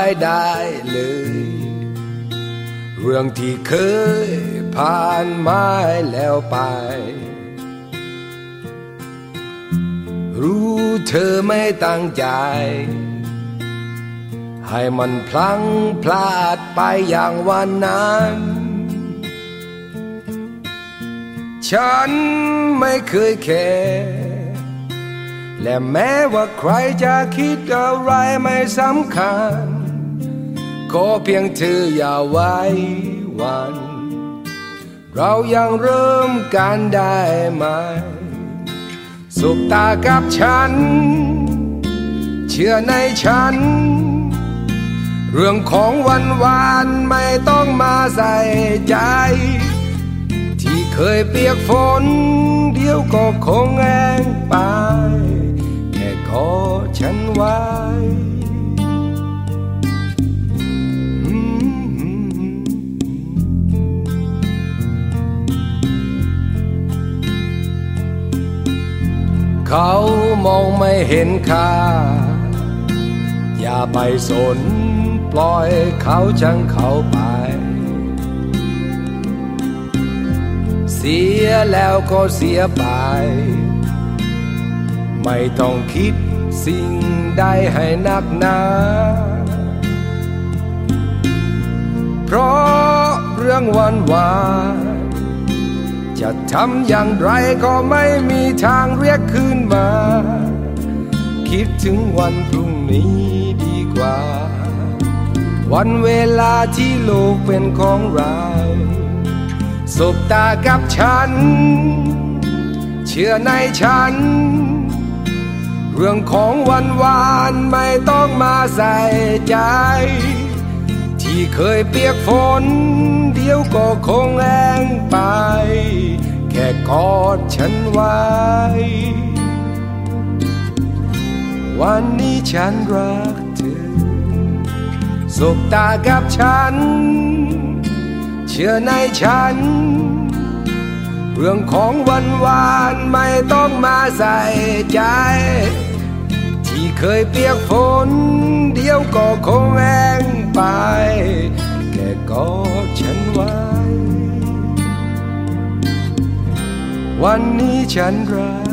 ายได้เลย เรื่องที่เคยผ่านมาแล้วไป รู้เธอไม่ตั้งใจ ให้มันพลังพลาดไปอย่างวันนั้น ฉันไม่เคยแคร์ และแม้ว่าใครจะคิดอะไรไม่สำคัญก็เพียงเธออย่าไว้วัน เรายังเริ่มกันได้ไหมสบตากับฉัน เชื่อในฉัน เรื่องของวันวานไม่ต้องมาใส่ใจ ที่เคยเปียกฝน เดี๋ยวก็คงแห้งไป เขามองไม่เห็นค่า อย่าไปสนปล่อยเขาจังเขาไป เสียแล้วก็เสียไป ไม่ต้องคิดสิ่งใดให้นักหนา เพราะเรื่องวันวาน จะทำอย่างไรก็ไม่มีทางเรียกคืนมา คิดถึงวันพรุ่งนี้ดีกว่า วันเวลาที่โลกเป็นของเราสบตากับฉัน เชื่อในฉัน เรื่องของวันวานไม่ต้องมาใส่ใจ ที่เคยเปียกฝน เดี๋ยวก็คงแห้งไป แค่กอดฉันไว้ วันนี้ฉันรักเธอสบตากับฉัน เชื่อในฉัน เรื่องของวันวานไม่ต้องมาใส่ใจ เคยเปียกฝน เดียวก็คงแห้งไปแค่กอดฉันไว้ วันนี้ฉันรัก